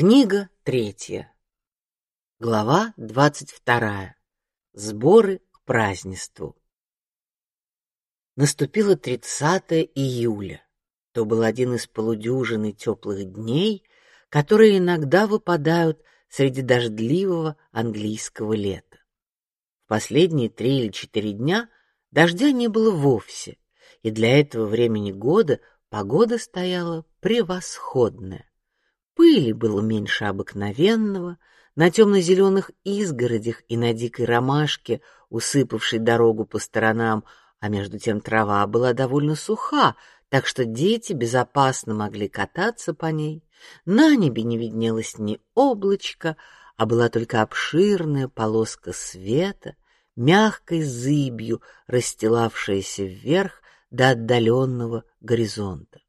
Книга третья. Глава двадцать вторая. Сборы к празднеству. Наступило 30 июля. То был один из полудюжины теплых дней, которые иногда выпадают среди дождливого английского лета. В последние три или четыре дня дождя не было вовсе, и для этого времени года погода стояла превосходная. Пыли было меньше обыкновенного, на темно-зеленых изгородях и на дикой ромашке, усыпавшей дорогу по сторонам, а между тем трава была довольно суха, так что дети безопасно могли кататься по ней. На небе не виднелось ни облачка, а была только обширная полоска света, мягкой зыбью, расстилавшаяся вверх до отдаленного горизонта.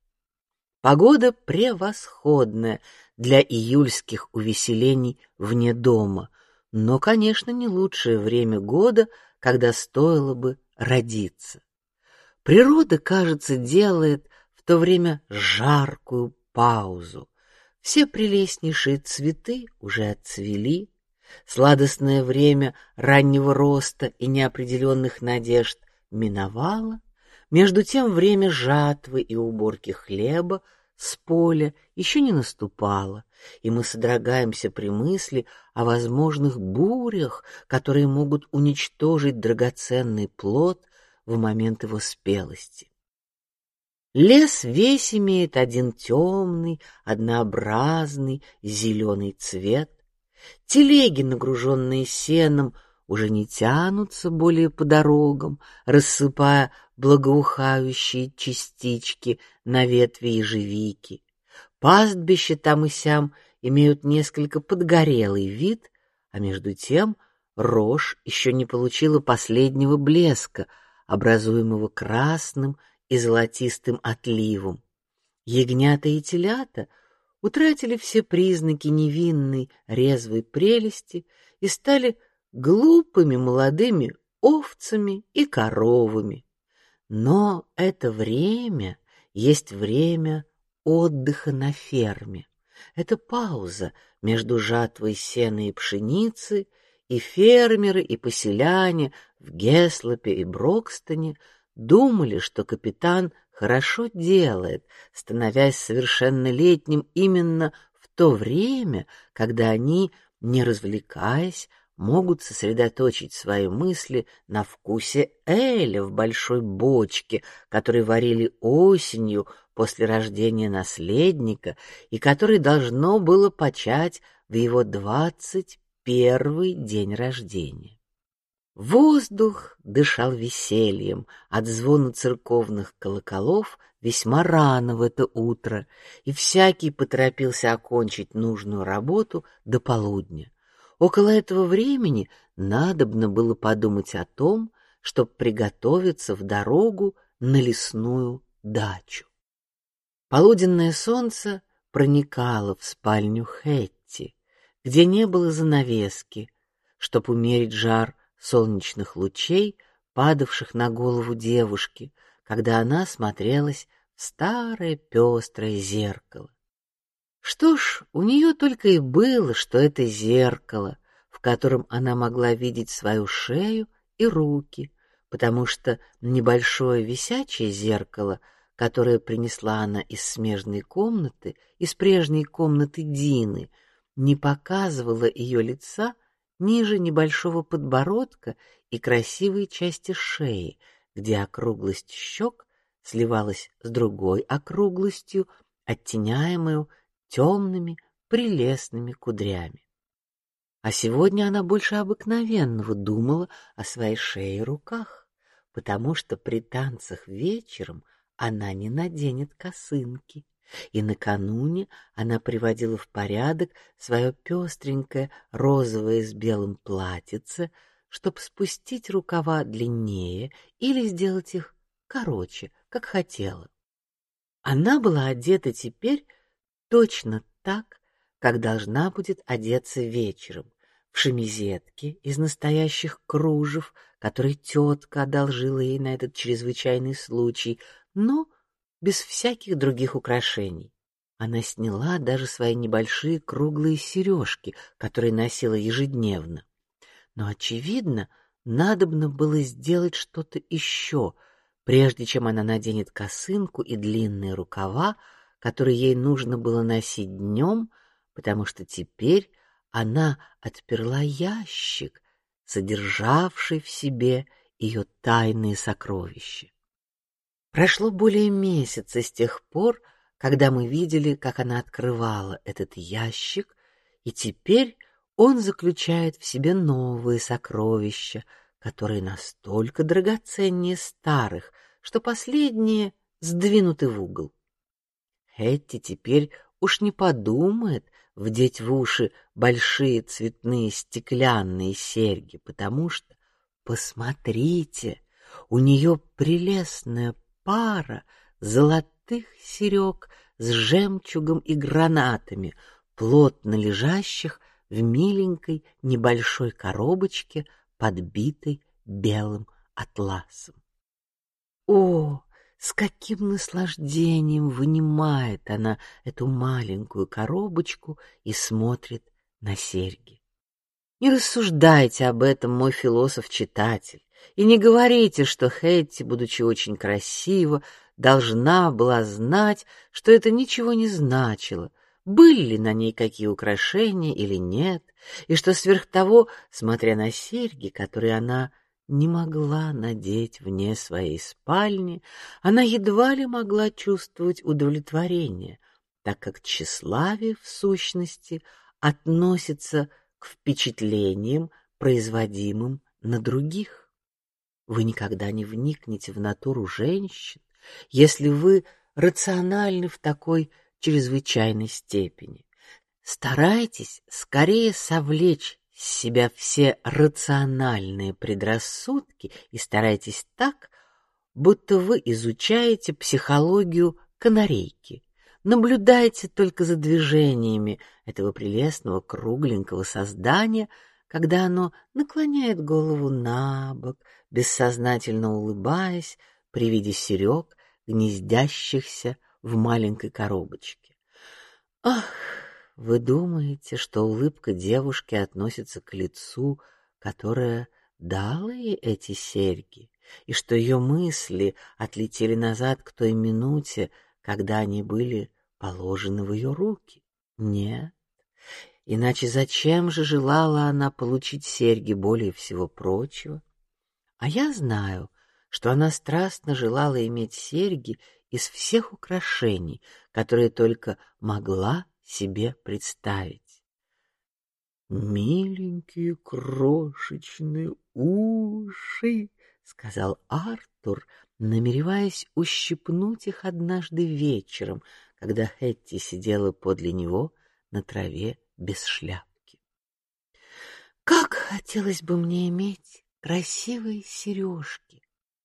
Погода превосходная для июльских увеселений вне дома, но, конечно, не лучшее время года, когда стоило бы родиться. Природа, кажется, делает в то время жаркую паузу. Все прелестнейшие цветы уже отцвели, сладостное время раннего роста и неопределенных надежд миновало, между тем время жатвы и уборки хлеба с поля еще не наступало, и мы содрогаемся при мысли о возможных бурях, которые могут уничтожить драгоценный плод в момент его спелости. Лес весь имеет один темный, однообразный зеленый цвет. Телеги, нагруженные сеном, уже не тянутся более по дорогам, рассыпая благоухающие частички на ветви ежевики. Пастбища там и сям имеют несколько подгорелый вид, а между тем рожь еще не получила последнего блеска, образуемого красным и золотистым отливом. Ягнята и телята утратили все признаки невинной резвой прелести и стали глупыми молодыми овцами и коровами. Но это время есть время отдыха на ферме. Это пауза между жатвой сена и пшеницы, и фермеры и поселяне в Геслопе и Брокстоне думали, что капитан хорошо делает, становясь совершеннолетним именно в то время, когда они, не развлекаясь, могут сосредоточить свои мысли на вкусе эля в большой бочке, который варили осенью после рождения наследника и который должно было почать в его двадцать первый день рождения. Воздух дышал весельем от звона церковных колоколов весьма рано в это утро, и всякий поторопился окончить нужную работу до полудня. Около этого времени надобно было подумать о том, чтобы приготовиться в дорогу на лесную дачу. Полуденное солнце проникало в спальню Хэтти, где не было занавески, чтобы умерить жар солнечных лучей, падавших на голову девушки, когда она смотрелась в старое пестрое зеркало. Что ж, у нее только и было, что это зеркало, в котором она могла видеть свою шею и руки, потому что небольшое висячее зеркало, которое принесла она из смежной комнаты, из прежней комнаты Дины, не показывало ее лица ниже небольшого подбородка и красивой части шеи, где округлость щек сливалась с другой округлостью, оттеняемую темными, прелестными кудрями. А сегодня она больше обыкновенного думала о своей шее и руках, потому что при танцах вечером она не наденет косынки, и накануне она приводила в порядок свое пестренькое розовое с белым платьице, чтобы спустить рукава длиннее или сделать их короче, как хотела. Она была одета теперь точно так, как должна будет одеться вечером, в шемизетке из настоящих кружев, которые тетка одолжила ей на этот чрезвычайный случай, но без всяких других украшений. Она сняла даже свои небольшие круглые сережки, которые носила ежедневно. Но очевидно, надобно было сделать что-то еще, прежде чем она наденет косынку и длинные рукава, которые ей нужно было носить днем, потому что теперь она отперла ящик, содержавший в себе ее тайные сокровища. Прошло более месяца с тех пор, когда мы видели, как она открывала этот ящик, и теперь он заключает в себе новые сокровища, которые настолько драгоценнее старых, что последние сдвинуты в угол. Хэтти теперь уж не подумает вдеть в уши большие цветные стеклянные серьги, потому что, посмотрите, у нее прелестная пара золотых серег с жемчугом и гранатами, плотно лежащих в миленькой небольшой коробочке, подбитой белым атласом. О, с каким наслаждением вынимает она эту маленькую коробочку и смотрит на серьги. Не рассуждайте об этом, мой философ-читатель, и не говорите, что Хэтти, будучи очень красива, должна была знать, что это ничего не значило, были ли на ней какие украшения или нет, и что сверх того, смотря на серьги, которые она не могла надеть вне своей спальни, она едва ли могла чувствовать удовлетворение, так как тщеславие в сущности относится к впечатлениям, производимым на других. Вы никогда не вникнете в натуру женщин, если вы рациональны в такой чрезвычайной степени. Старайтесь скорее совлечь с себя все рациональные предрассудки и старайтесь так, будто вы изучаете психологию канарейки. Наблюдайте только за движениями этого прелестного кругленького создания, когда оно наклоняет голову на бок, бессознательно улыбаясь, при виде серег, гнездящихся в маленькой коробочке. Ах, вы думаете, что улыбка девушки относится к лицу, которое дало ей эти серьги, и что ее мысли отлетели назад к той минуте, когда они были положены в ее руки? Нет. Иначе зачем же желала она получить серьги более всего прочего? А я знаю, что она страстно желала иметь серьги из всех украшений, которые только могла себе представить. Миленькие крошечные уши, сказал Артур, намереваясь ущипнуть их однажды вечером, когда Хэтти сидела подле него на траве без шляпки. Как хотелось бы мне иметь красивые сережки,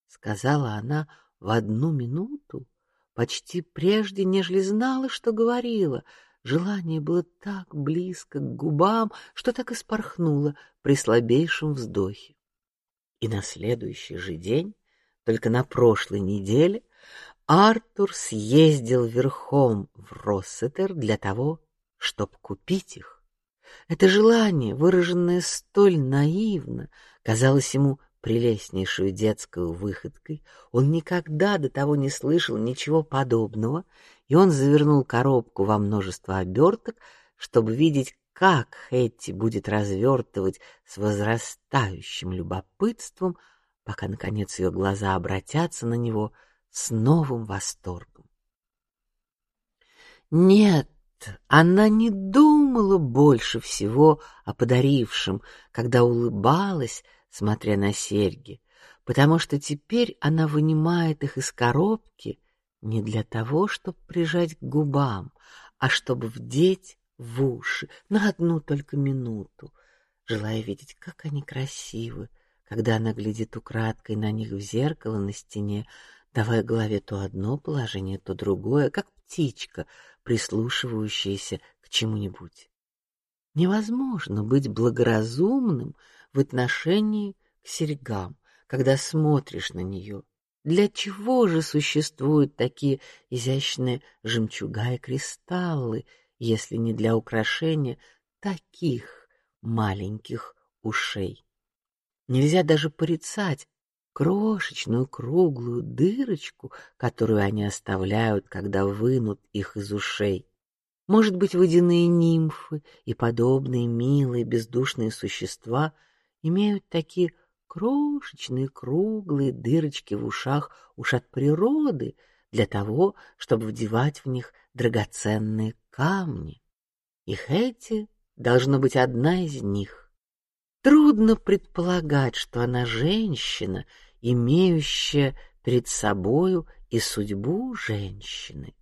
сказала она в одну минуту, почти прежде, нежели знала, что говорила. Желание было так близко к губам, что так и спорхнуло при слабейшем вздохе. И на следующий же день, только на прошлой неделе, Артур съездил верхом в Россетер для того, чтобы купить их. Это желание, выраженное столь наивно, казалось ему прелестнейшую детскую выходкой, он никогда до того не слышал ничего подобного, и он завернул коробку во множество оберток, чтобы видеть, как Хэтти будет развертывать с возрастающим любопытством, пока наконец ее глаза обратятся на него с новым восторгом. Нет, она не думала больше всего о подарившем, когда улыбалась смотря на серьги, потому что теперь она вынимает их из коробки не для того, чтобы прижать к губам, а чтобы вдеть в уши на одну только минуту, желая видеть, как они красивы, когда она глядит украдкой на них в зеркало на стене, давая голове то одно положение, то другое, как птичка, прислушивающаяся к чему-нибудь. Невозможно быть благоразумным в отношении к серьгам, когда смотришь на нее. Для чего же существуют такие изящные жемчуга и кристаллы, если не для украшения таких маленьких ушей? Нельзя даже порицать крошечную круглую дырочку, которую они оставляют, когда вынут их из ушей. Может быть, водяные нимфы и подобные милые бездушные существа имеют такие крошечные круглые дырочки в ушах уж от природы для того, чтобы вдевать в них драгоценные камни. Их эти должно быть одна из них. Трудно предполагать, что она женщина, имеющая перед собою и судьбу женщины.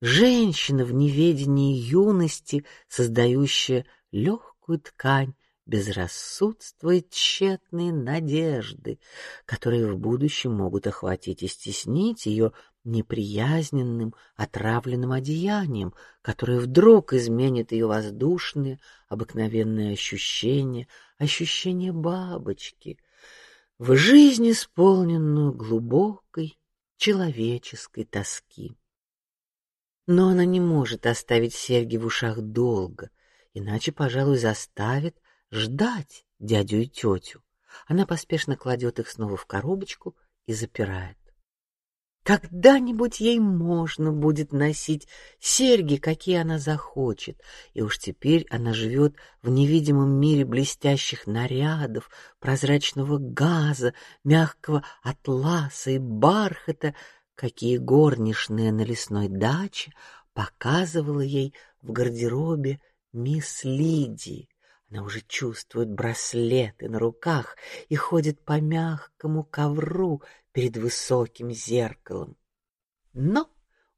Женщина в неведении юности, создающая легкую ткань безрассудства и тщетные надежды, которые в будущем могут охватить и стеснить ее неприязненным, отравленным одеянием, которое вдруг изменит ее воздушные, обыкновенные ощущения, ощущения бабочки, в жизнь исполненную глубокой человеческой тоски. Но она не может оставить серьги в ушах долго, иначе, пожалуй, заставит ждать дядю и тетю. Она поспешно кладет их снова в коробочку и запирает. Когда-нибудь ей можно будет носить серьги, какие она захочет, и уж теперь она живет в невидимом мире блестящих нарядов, прозрачного газа, мягкого атласа и бархата, какие горничная на лесной даче показывала ей в гардеробе мисс Лидии. Она уже чувствует браслеты на руках и ходит по мягкому ковру перед высоким зеркалом. Но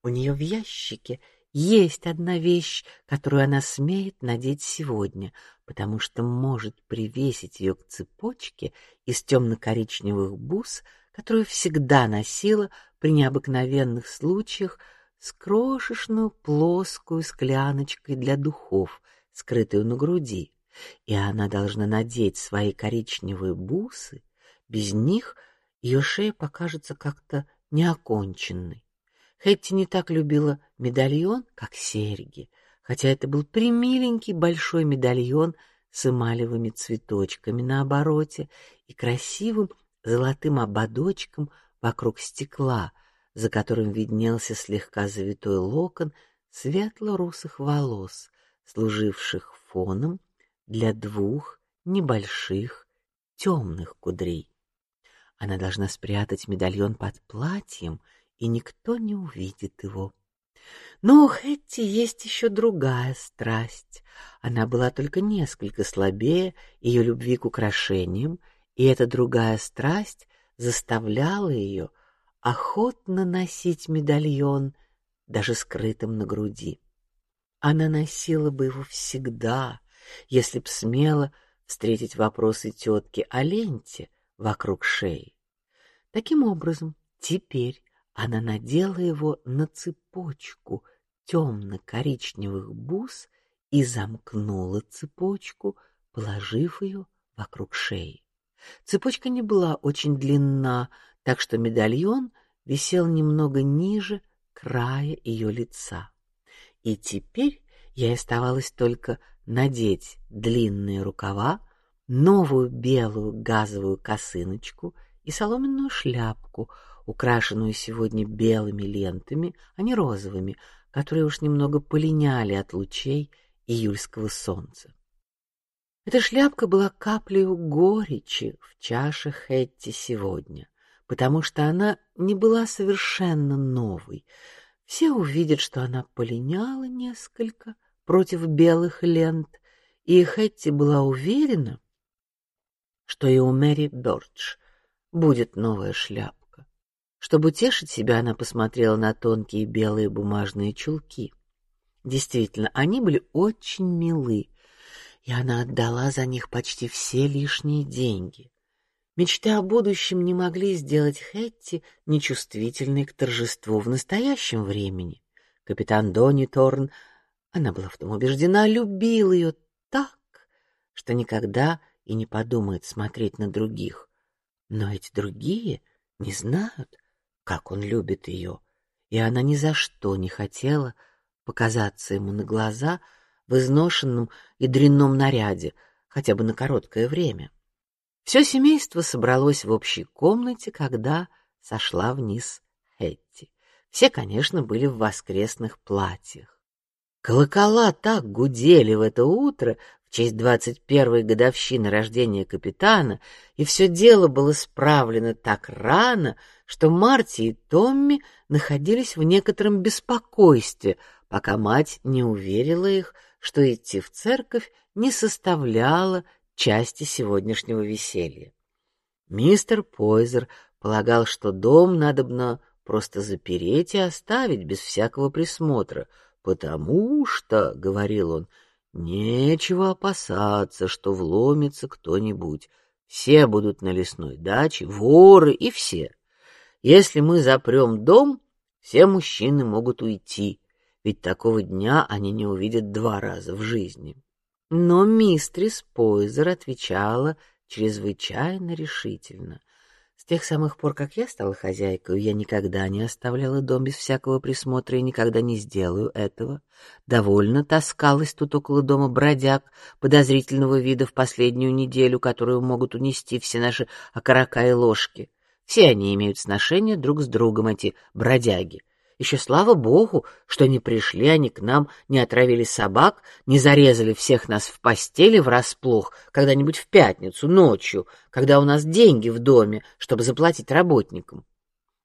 у нее в ящике есть одна вещь, которую она смеет надеть сегодня, потому что может привесить ее к цепочке из темно-коричневых бус, которую всегда носила при необыкновенных случаях с крошечную плоскую скляночкой для духов, скрытую на груди, и она должна надеть свои коричневые бусы. Без них ее шея покажется как-то неоконченной. Хэтти не так любила медальон, как серьги, хотя это был примиленький большой медальон с эмалевыми цветочками на обороте и красивым золотым ободочком вокруг стекла, за которым виднелся слегка завитой локон светло-русых волос, служивших фоном для двух небольших темных кудрей. Она должна спрятать медальон под платьем, и никто не увидит его. Но у Хэтти есть еще другая страсть. Она была только несколько слабее ее любви к украшениям и эта другая страсть заставляла ее охотно носить медальон, даже скрытым на груди. Она носила бы его всегда, если б смела встретить вопросы тетки о ленте вокруг шеи. Таким образом, теперь она надела его на цепочку темно-коричневых бус и замкнула цепочку, положив ее вокруг шеи. Цепочка не была очень длинна, так что медальон висел немного ниже края ее лица. И теперь ей оставалось только надеть длинные рукава, новую белую газовую косыночку и соломенную шляпку, украшенную сегодня белыми лентами, а не розовыми, которые уж немного полиняли от лучей июльского солнца. Эта шляпка была каплей горечи в чаше Хэтти сегодня, потому что она не была совершенно новой. Все увидят, что она полиняла несколько против белых лент, и Хэтти была уверена, что и у Мэри Бёрдж будет новая шляпка. Чтобы утешить себя, она посмотрела на тонкие белые бумажные чулки. Действительно, они были очень милы, и она отдала за них почти все лишние деньги. Мечты о будущем не могли сделать Хэтти нечувствительной к торжеству в настоящем времени. Капитан Донни Торн, она была в том убеждена, любил ее так, что никогда и не подумает смотреть на других. Но эти другие не знают, как он любит ее, и она ни за что не хотела показаться ему на глаза в изношенном и дрянном наряде, хотя бы на короткое время. Все семейство собралось в общей комнате, когда сошла вниз Хэтти. Все, конечно, были в воскресных платьях. Колокола так гудели в это утро в честь двадцать первой годовщины рождения капитана, и все дело было справлено так рано, что Марти и Томми находились в некотором беспокойстве, пока мать не уверила их, что идти в церковь не составляло части сегодняшнего веселья. Мистер Пойзер полагал, что дом надобно просто запереть и оставить без всякого присмотра, потому что, говорил он, нечего опасаться, что вломится кто-нибудь. Все будут на лесной даче, воры и все. Если мы запрем дом, все мужчины могут уйти, ведь такого дня они не увидят два раза в жизни. Но мистрис Пойзер отвечала чрезвычайно решительно. С тех самых пор, как я стала хозяйкой, я никогда не оставляла дом без всякого присмотра и никогда не сделаю этого. Довольно таскалась тут около дома бродяг подозрительного вида в последнюю неделю, которую могут унести все наши окорока и ложки. Все они имеют сношение друг с другом, эти бродяги. Еще слава богу, что не пришли они к нам, не отравили собак, не зарезали всех нас в постели врасплох когда-нибудь в пятницу ночью, когда у нас деньги в доме, чтобы заплатить работникам.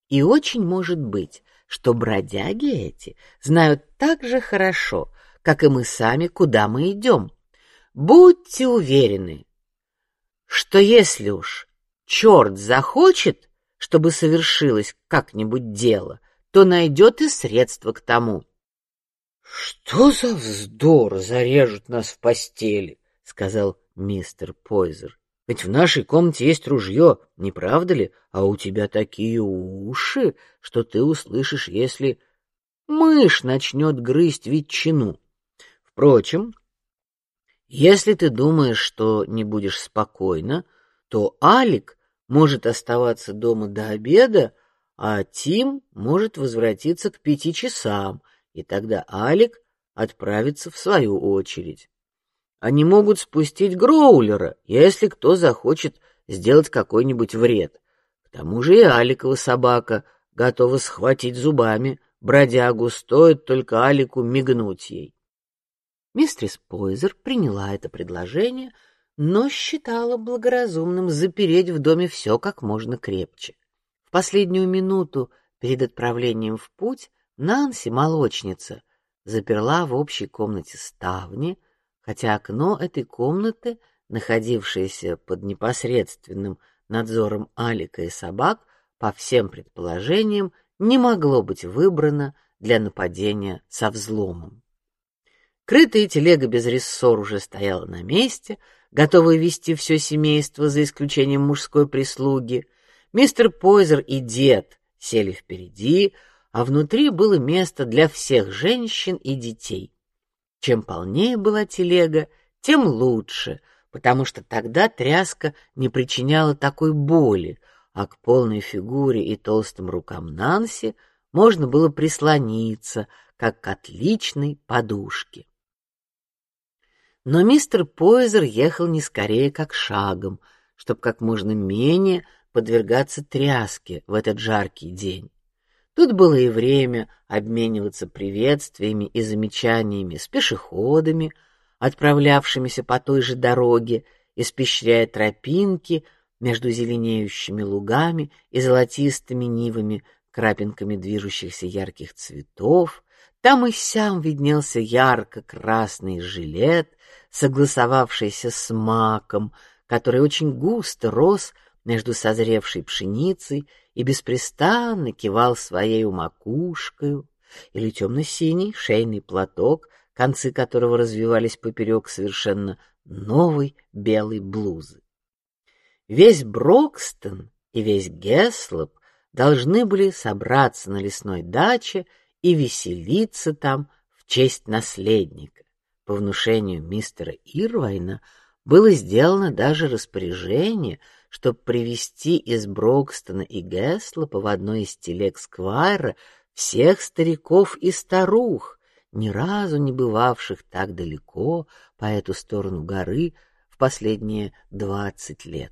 И очень может быть, что бродяги эти знают так же хорошо, как и мы сами, куда мы идем. Будьте уверены, что если уж черт захочет, чтобы совершилось как-нибудь дело, то найдет и средства к тому. Что за вздор зарежут нас в постели, сказал мистер Пойзер. Ведь в нашей комнате есть ружье, не правда ли? А у тебя такие уши, что ты услышишь, если мышь начнет грызть ветчину. Впрочем, если ты думаешь, что не будешь спокойно, то Алик может оставаться дома до обеда, а Тим может возвратиться к пяти часам, и тогда Алик отправится в свою очередь. Они могут спустить Гроулера, если кто захочет сделать какой-нибудь вред. К тому же и Аликова собака готова схватить зубами бродягу, стоит только Алику мигнуть ей. Мистрис Пойзер приняла это предложение, но считала благоразумным запереть в доме все как можно крепче последнюю минуту перед отправлением в путь Нанси, молочница, заперла в общей комнате ставни, хотя окно этой комнаты, находившееся под непосредственным надзором Алика и собак, по всем предположениям, не могло быть выбрано для нападения со взломом. Крытая телега без рессор уже стояла на месте, готовая вести все семейство за исключением мужской прислуги — Мистер Пойзер и дед сели впереди, а внутри было место для всех женщин и детей. Чем полнее была телега, тем лучше, потому что тогда тряска не причиняла такой боли, а к полной фигуре и толстым рукам Нанси можно было прислониться, как к отличной подушке. Но мистер Пойзер ехал не скорее, как шагом, чтобы как можно менее подвергаться тряске в этот жаркий день. Тут было и время обмениваться приветствиями и замечаниями с пешеходами, отправлявшимися по той же дороге, испещряя тропинки между зеленеющими лугами и золотистыми нивами, крапинками движущихся ярких цветов. Там и сям виднелся ярко-красный жилет, согласовавшийся с маком, который очень густо рос между созревшей пшеницей и беспрестанно кивал своей макушкой, или темно-синий шейный платок, концы которого развивались поперек совершенно новой белой блузы. Весь Брокстон и весь Геслоп должны были собраться на лесной даче и веселиться там в честь наследника. По внушению мистера Ирвайна было сделано даже распоряжение, чтобы привести из Брокстона и Геслопа в одной из телег Сквайра всех стариков и старух, ни разу не бывавших так далеко по эту сторону горы в последние двадцать лет.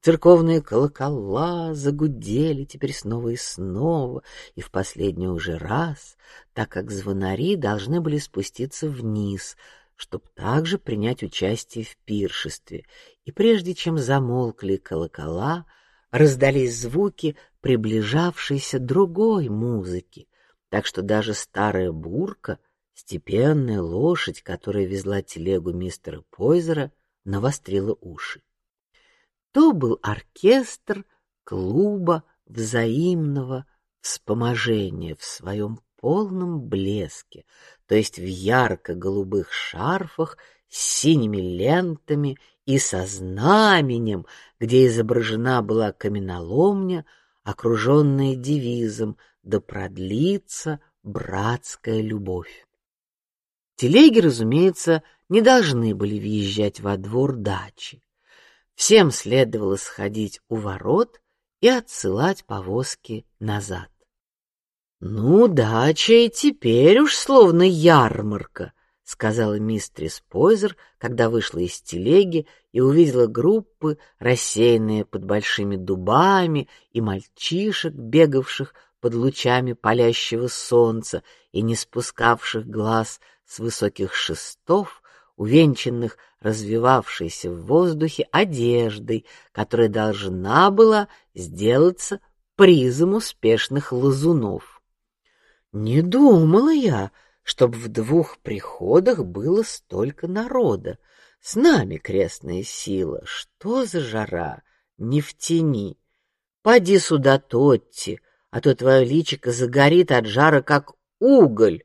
Церковные колокола загудели теперь снова и снова, и в последний уже раз, так как звонари должны были спуститься вниз, чтобы также принять участие в пиршестве. И прежде чем замолкли колокола, раздались звуки приближавшейся другой музыки, так что даже старая бурка, степенная лошадь, которая везла телегу мистера Пойзера, навострила уши. То был оркестр клуба взаимного вспоможения в своем полном блеске, то есть в ярко-голубых шарфах с синими лентами и со знаменем, где изображена была каменоломня, окруженная девизом «Да продлится братская любовь». Телеги, разумеется, не должны были въезжать во двор дачи. Всем следовало сходить у ворот и отсылать повозки назад. Ну, дача и теперь уж словно ярмарка, сказала мистрис Пойзер, когда вышла из телеги и увидела группы, рассеянные под большими дубами, и мальчишек, бегавших под лучами палящего солнца и не спускавших глаз с высоких шестов, увенчанных развивавшейся в воздухе одеждой, которая должна была сделаться призом успешных лазунов. Не думала я, чтобы в двух приходах было столько народа. С нами крестная сила, что за жара, не в тени. Поди сюда, Тотти, а то твое личико загорит от жара, как уголь.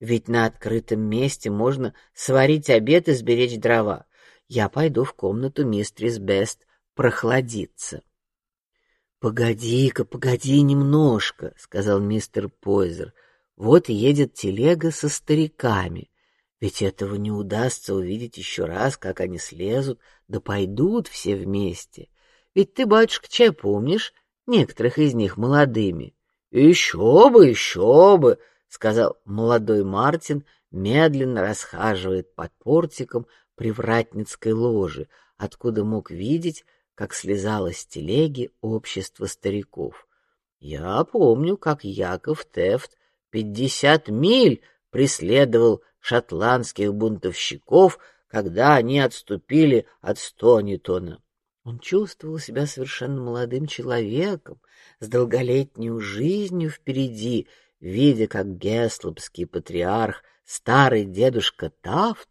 Ведь на открытом месте можно сварить обед и сберечь дрова. Я пойду в комнату мистрис Бест прохладиться. Погоди-ка, погоди немножко, сказал мистер Пойзер. Вот едет телега со стариками. Ведь этого не удастся увидеть еще раз, как они слезут, да пойдут все вместе. Ведь ты, батюшка, чай помнишь некоторых из них молодыми? Еще бы, еще бы, сказал молодой Мартин, медленно расхаживает под портиком привратницкой ложи, откуда мог видеть, как слезало с телеги общество стариков. Я помню, как Яков Тефт пятьдесят миль преследовал шотландских бунтовщиков, когда они отступили от Стонитона. Он чувствовал себя совершенно молодым человеком, с долголетней жизнью впереди, видя, как Геслопский патриарх, старый дедушка Тафт,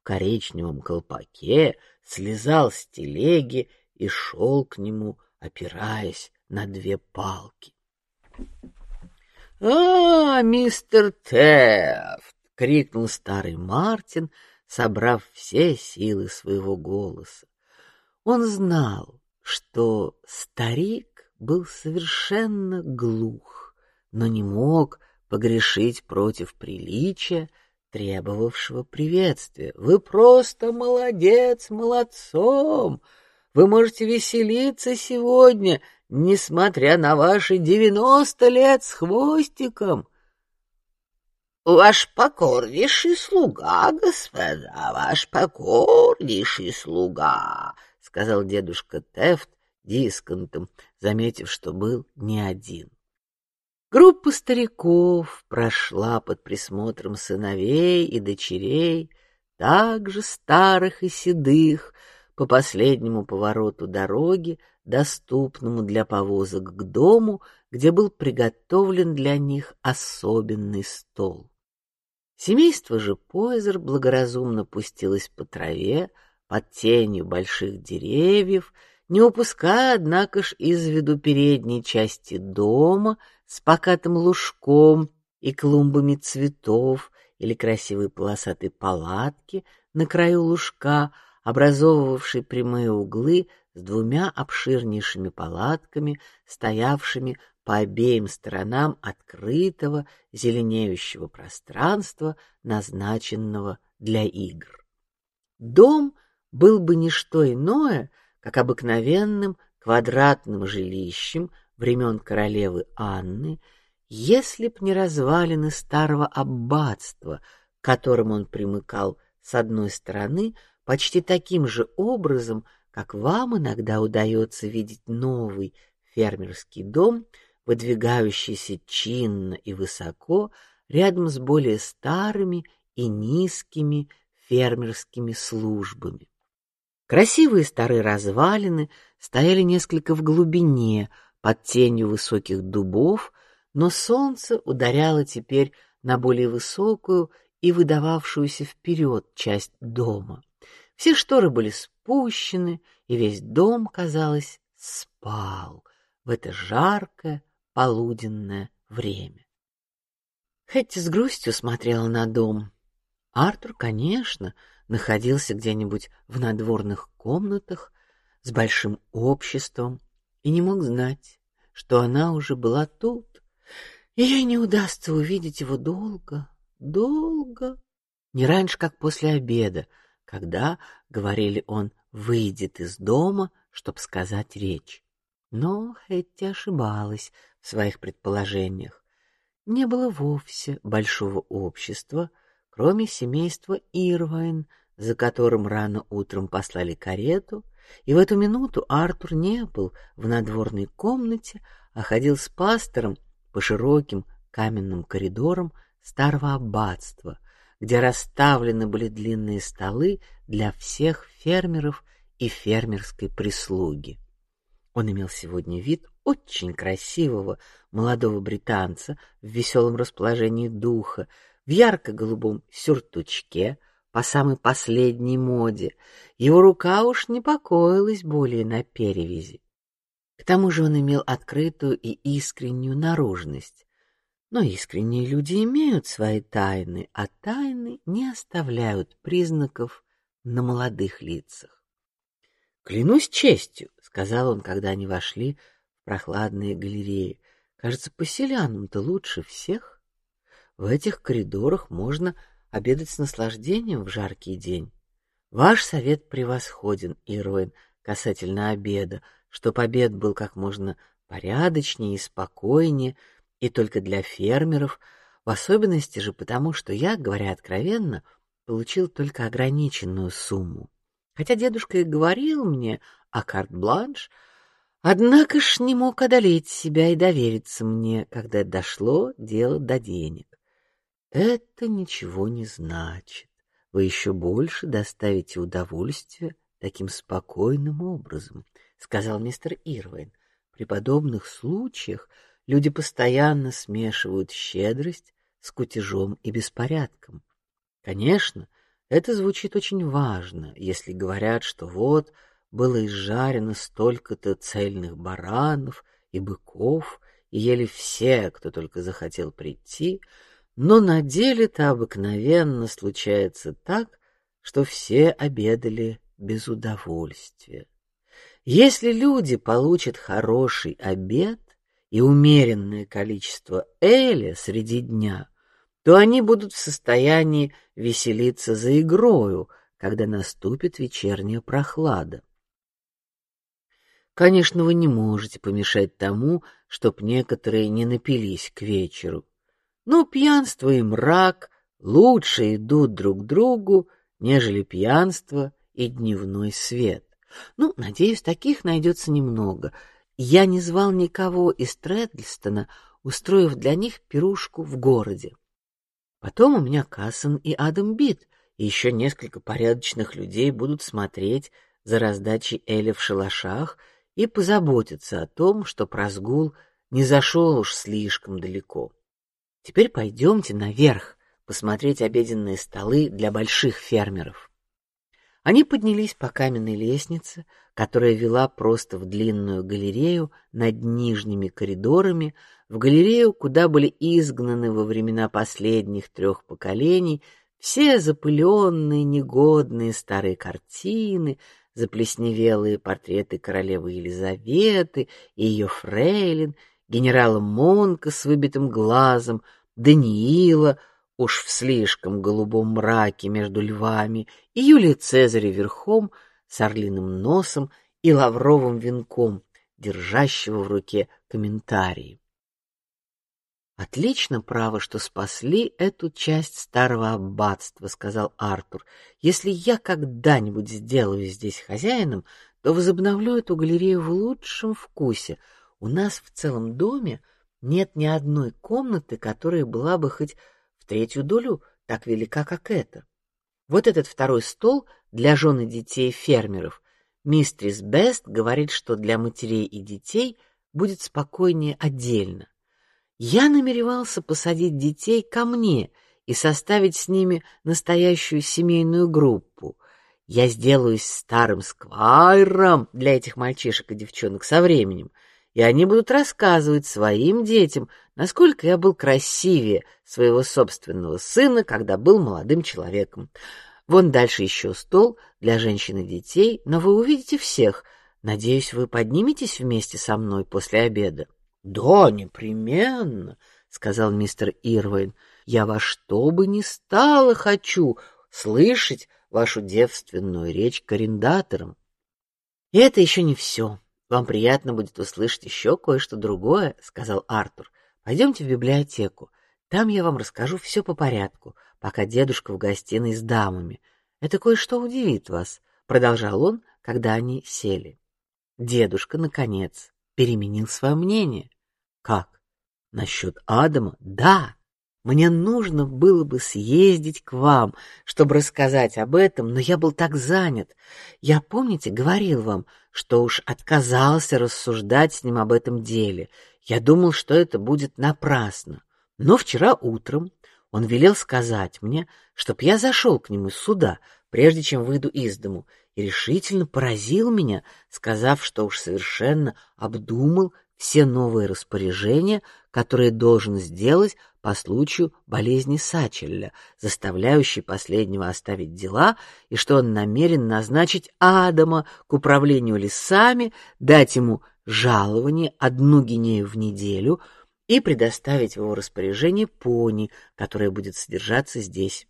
в коричневом колпаке слезал с телеги и шел к нему, опираясь на две палки. «А, мистер Тефт!» — крикнул старый Мартин, собрав все силы своего голоса. Он знал, что старик был совершенно глух но не мог погрешить против приличия, требовавшего приветствия. Вы просто молодец, молодцом. Вы можете веселиться сегодня, несмотря на ваши девяносто лет с хвостиком. Ваш покорнейший слуга, господа, ваш покорнейший слуга, сказал дедушка Тефт дисконтом, заметив, что был не один. Группа стариков прошла под присмотром сыновей и дочерей, также старых и седых, по последнему повороту дороги, доступному для повозок к дому, где был приготовлен для них особенный стол. Семейство же Пойзер благоразумно пустилось по траве под тенью больших деревьев, не упуская, однако ж, из виду передней части дома с покатым лужком и клумбами цветов или красивой полосатой палатки на краю лужка, образовывавшей прямые углы с двумя обширнейшими палатками, стоявшими по обеим сторонам открытого зеленеющего пространства, назначенного для игр. Дом был бы не что иное, как обыкновенным квадратным жилищем времен королевы Анны, если б не развалины старого аббатства, к которым он примыкал с одной стороны почти таким же образом, как вам иногда удается видеть новый фермерский дом, выдвигающийся чинно и высоко рядом с более старыми и низкими фермерскими службами. Красивые старые развалины стояли несколько в глубине, под тенью высоких дубов, но солнце ударяло теперь на более высокую и выдававшуюся вперед часть дома. Все шторы были спущены, и весь дом, казалось, спал в это жаркое полуденное время. Хэтти с грустью смотрела на дом. Артур, конечно, находился где-нибудь в надворных комнатах с большим обществом и не мог знать, что она уже была тут, ей не удастся увидеть его долго, долго, не раньше, как после обеда, когда, говорили он, выйдет из дома, чтобы сказать речь. Но Хэтти ошибалась в своих предположениях. Не было вовсе большого общества, кроме семейства Ирвайн, за которым рано утром послали карету, и в эту минуту Артур не был в надворной комнате, а ходил с пастором по широким каменным коридорам старого аббатства, где расставлены были длинные столы для всех фермеров и фермерской прислуги. Он имел сегодня вид очень красивого молодого британца в веселом расположении духа, в ярко-голубом сюртучке по самой последней моде. Его рука уж не покоилась более на перевязи. К тому же он имел открытую и искреннюю наружность. Но искренние люди имеют свои тайны, а тайны не оставляют признаков на молодых лицах. Клянусь честью, сказал он, когда они вошли в прохладные галереи. Кажется, поселянам-то лучше всех. В этих коридорах можно обедать с наслаждением в жаркий день. Ваш совет превосходен, Ироин, касательно обеда, чтоб обед был как можно порядочнее и спокойнее, и только для фермеров, в особенности же потому, что я, говоря откровенно, получил только ограниченную сумму. Хотя дедушка и говорил мне о карт-бланш, однако ж не мог одолеть себя и довериться мне, когда дошло дело до денег. Это ничего не значит. Вы еще больше доставите удовольствие таким спокойным образом, сказал мистер Ирвин. При подобных случаях люди постоянно смешивают щедрость с кутежом и беспорядком. Конечно, это звучит очень важно, если говорят, что вот было изжарено столько-то цельных баранов и быков, и ели все, кто только захотел прийти, но на деле-то обыкновенно случается так, что все обедали без удовольствия. Если люди получат хороший обед и умеренное количество эля среди дня, то они будут в состоянии веселиться за игрою, когда наступит вечерняя прохлада. Конечно, вы не можете помешать тому, чтоб некоторые не напились к вечеру. Но пьянство и мрак лучше идут друг другу, нежели пьянство и дневной свет. Ну, надеюсь, таких найдется немного. Я не звал никого из Тредлстона, устроив для них пирушку в городе. Потом у меня Кассон и Адам Бит, и еще несколько порядочных людей будут смотреть за раздачей Эля в шалашах и позаботиться о том, что разгул не зашел уж слишком далеко. Теперь пойдемте наверх посмотреть обеденные столы для больших фермеров. Они поднялись по каменной лестнице, которая вела просто в длинную галерею над нижними коридорами, в галерею, куда были изгнаны во времена последних трех поколений все запыленные, негодные старые картины, заплесневелые портреты королевы Елизаветы и ее фрейлин, генерала Монка с выбитым глазом, Даниила, уж в слишком голубом мраке между львами, и Юлия Цезаря верхом с орлиным носом и лавровым венком, держащего в руке комментарии. Отлично, право, что спасли эту часть старого аббатства, сказал Артур. Если я когда-нибудь сделаю здесь хозяином, то возобновлю эту галерею в лучшем вкусе. У нас в целом доме нет ни одной комнаты, которая была бы хоть третью долю так велика, как эта. Вот этот второй стол для жен и детей фермеров. Мистрис Бест говорит, что для матерей и детей будет спокойнее отдельно. Я намеревался посадить детей ко мне и составить с ними настоящую семейную группу. Я сделаюсь старым сквайром для этих мальчишек и девчонок со временем, и они будут рассказывать своим детям, насколько я был красивее своего собственного сына, когда был молодым человеком. Вон дальше еще стол для женщин и детей, но вы увидите всех. Надеюсь, вы подниметесь вместе со мной после обеда. Да, непременно, сказал мистер Ирвин. Я во что бы ни стало хочу слышать вашу девственную речь к арендаторам. И это еще не все. Вам приятно будет услышать еще кое-что другое, сказал Артур. Пойдемте в библиотеку. Там я вам расскажу все по порядку, пока дедушка в гостиной с дамами. Это кое-что удивит вас, продолжал он, когда они сели. Дедушка наконец переменил свое мнение. Как? Насчет Адама? Да. Мне нужно было бы съездить к вам, чтобы рассказать об этом, но я был так занят. Я, помните, говорил вам, что уж отказался рассуждать с ним об этом деле. Я думал, что это будет напрасно. Но вчера утром он велел сказать мне, чтоб я зашел к нему сюда, прежде чем выйду из дому, и решительно поразил меня, сказав, что уж совершенно обдумал все новые распоряжения, которые должен сделать по случаю болезни Сачеля, заставляющей последнего оставить дела, и что он намерен назначить Адама к управлению лесами, дать ему жалование одну гинею в неделю и предоставить в его распоряжение пони, которое будет содержаться здесь.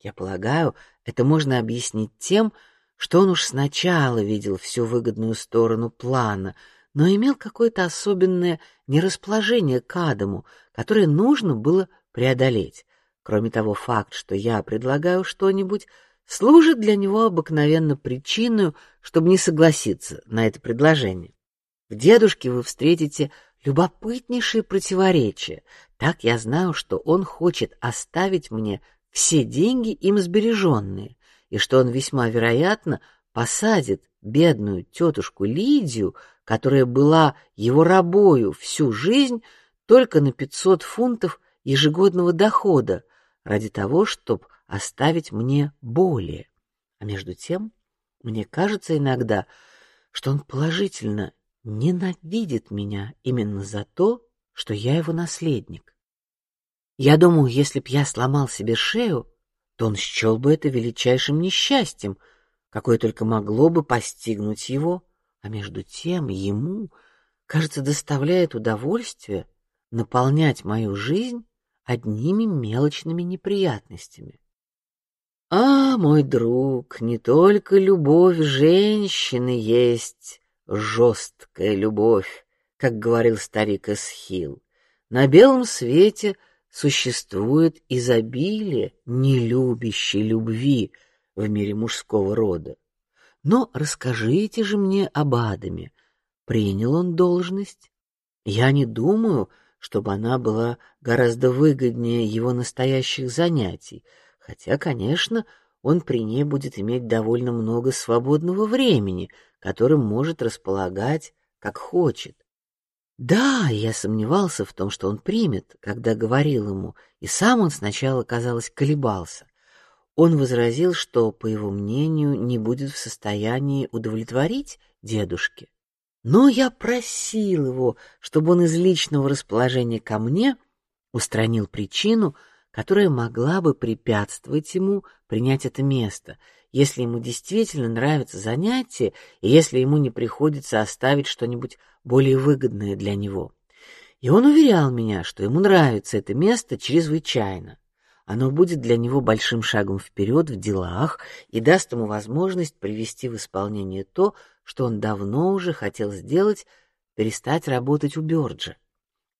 Я полагаю, это можно объяснить тем, что он уж сначала видел всю выгодную сторону плана — но имел какое-то особенное нерасположение к Адаму, которое нужно было преодолеть. Кроме того, факт, что я предлагаю что-нибудь, служит для него обыкновенно причиной, чтобы не согласиться на это предложение. В дедушке вы встретите любопытнейшие противоречия. Так я знаю, что он хочет оставить мне все деньги им сбереженные, и что он весьма вероятно посадит бедную тетушку Лидию которая была его рабою всю жизнь, только на пятьсот фунтов ежегодного дохода, ради того, чтобы оставить мне более. А между тем, мне кажется иногда, что он положительно ненавидит меня именно за то, что я его наследник. Я думаю, если б я сломал себе шею, то он счел бы это величайшим несчастьем, какое только могло бы постигнуть его а между тем ему, кажется, доставляет удовольствие наполнять мою жизнь одними мелочными неприятностями. А, мой друг, не только любовь женщины есть жесткая любовь, как говорил старик Эсхил. На белом свете существует изобилие нелюбящей любви в мире мужского рода. Но расскажите же мне об Адаме. Принял он должность? Я не думаю, чтобы она была гораздо выгоднее его настоящих занятий, хотя, конечно, он при ней будет иметь довольно много свободного времени, которым может располагать как хочет. Да, я сомневался в том, что он примет, когда говорил ему, и сам он сначала, казалось, колебался. Он возразил, что, по его мнению, не будет в состоянии удовлетворить дедушке. Но я просил его, чтобы он из личного расположения ко мне устранил причину, которая могла бы препятствовать ему принять это место, если ему действительно нравится занятие и если ему не приходится оставить что-нибудь более выгодное для него. И он уверял меня, что ему нравится это место чрезвычайно. Оно будет для него большим шагом вперед в делах и даст ему возможность привести в исполнение то, что он давно уже хотел сделать, перестать работать у Бёрджа.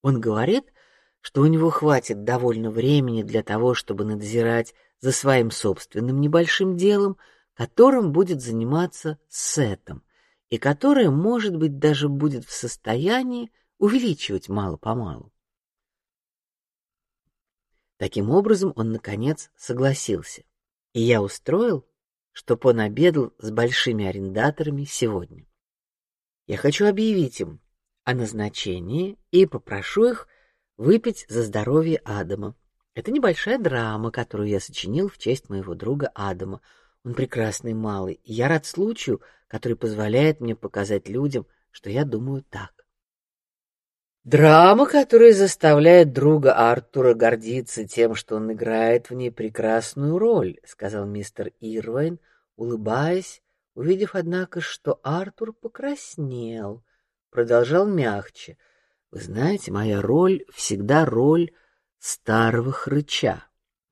Он говорит, что у него хватит довольно времени для того, чтобы надзирать за своим собственным небольшим делом, которым будет заниматься Сетом, и которое, может быть, даже будет в состоянии увеличивать мало по малу. Таким образом, он наконец согласился, и я устроил, чтоб он обедал с большими арендаторами сегодня. Я хочу объявить им о назначении и попрошу их выпить за здоровье Адама. Это небольшая драма, которую я сочинил в честь моего друга Адама. Он прекрасный малый, и я рад случаю, который позволяет мне показать людям, что я думаю так. Драма, которая заставляет друга Артура гордиться тем, что он играет в ней прекрасную роль, сказал мистер Ирвайн, улыбаясь, увидев однако, что Артур покраснел, продолжал мягче: "Вы знаете, моя роль всегда роль старого хрыча,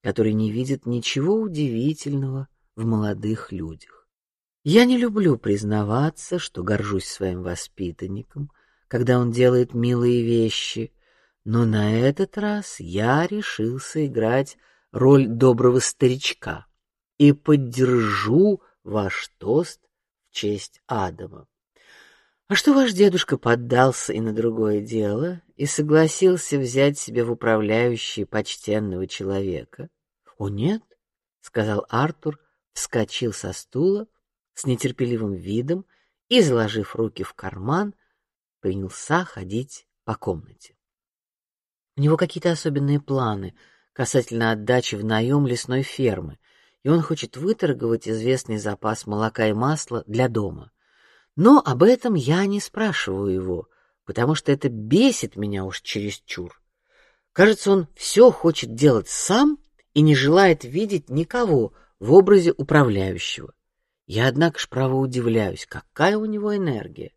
который не видит ничего удивительного в молодых людях. Я не люблю признаваться, что горжусь своим воспитанником, когда он делает милые вещи, но на этот раз я решился играть роль доброго старичка и поддержу ваш тост в честь Адама. А что ваш дедушка поддался и на другое дело и согласился взять себе в управляющие почтенного человека? О нет, сказал Артур, вскочил со стула с нетерпеливым видом и, заложив руки в карман, принялся ходить по комнате. У него какие-то особенные планы касательно отдачи в наем лесной фермы, и он хочет выторговать известный запас молока и масла для дома. Но об этом я не спрашиваю его, потому что это бесит меня уж чересчур. Кажется, он все хочет делать сам и не желает видеть никого в образе управляющего. Я однако ж право удивляюсь, какая у него энергия.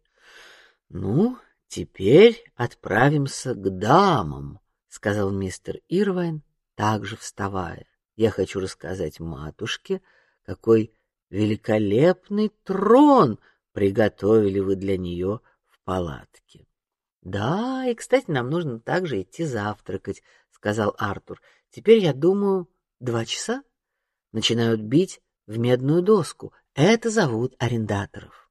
Ну, теперь отправимся к дамам, сказал мистер Ирвайн, также вставая. Я хочу рассказать матушке, какой великолепный трон приготовили вы для нее в палатке. Да, и, кстати, нам нужно также идти завтракать, сказал Артур. Теперь я думаю, два часа начинают бить в медную доску. Это зовут арендаторов.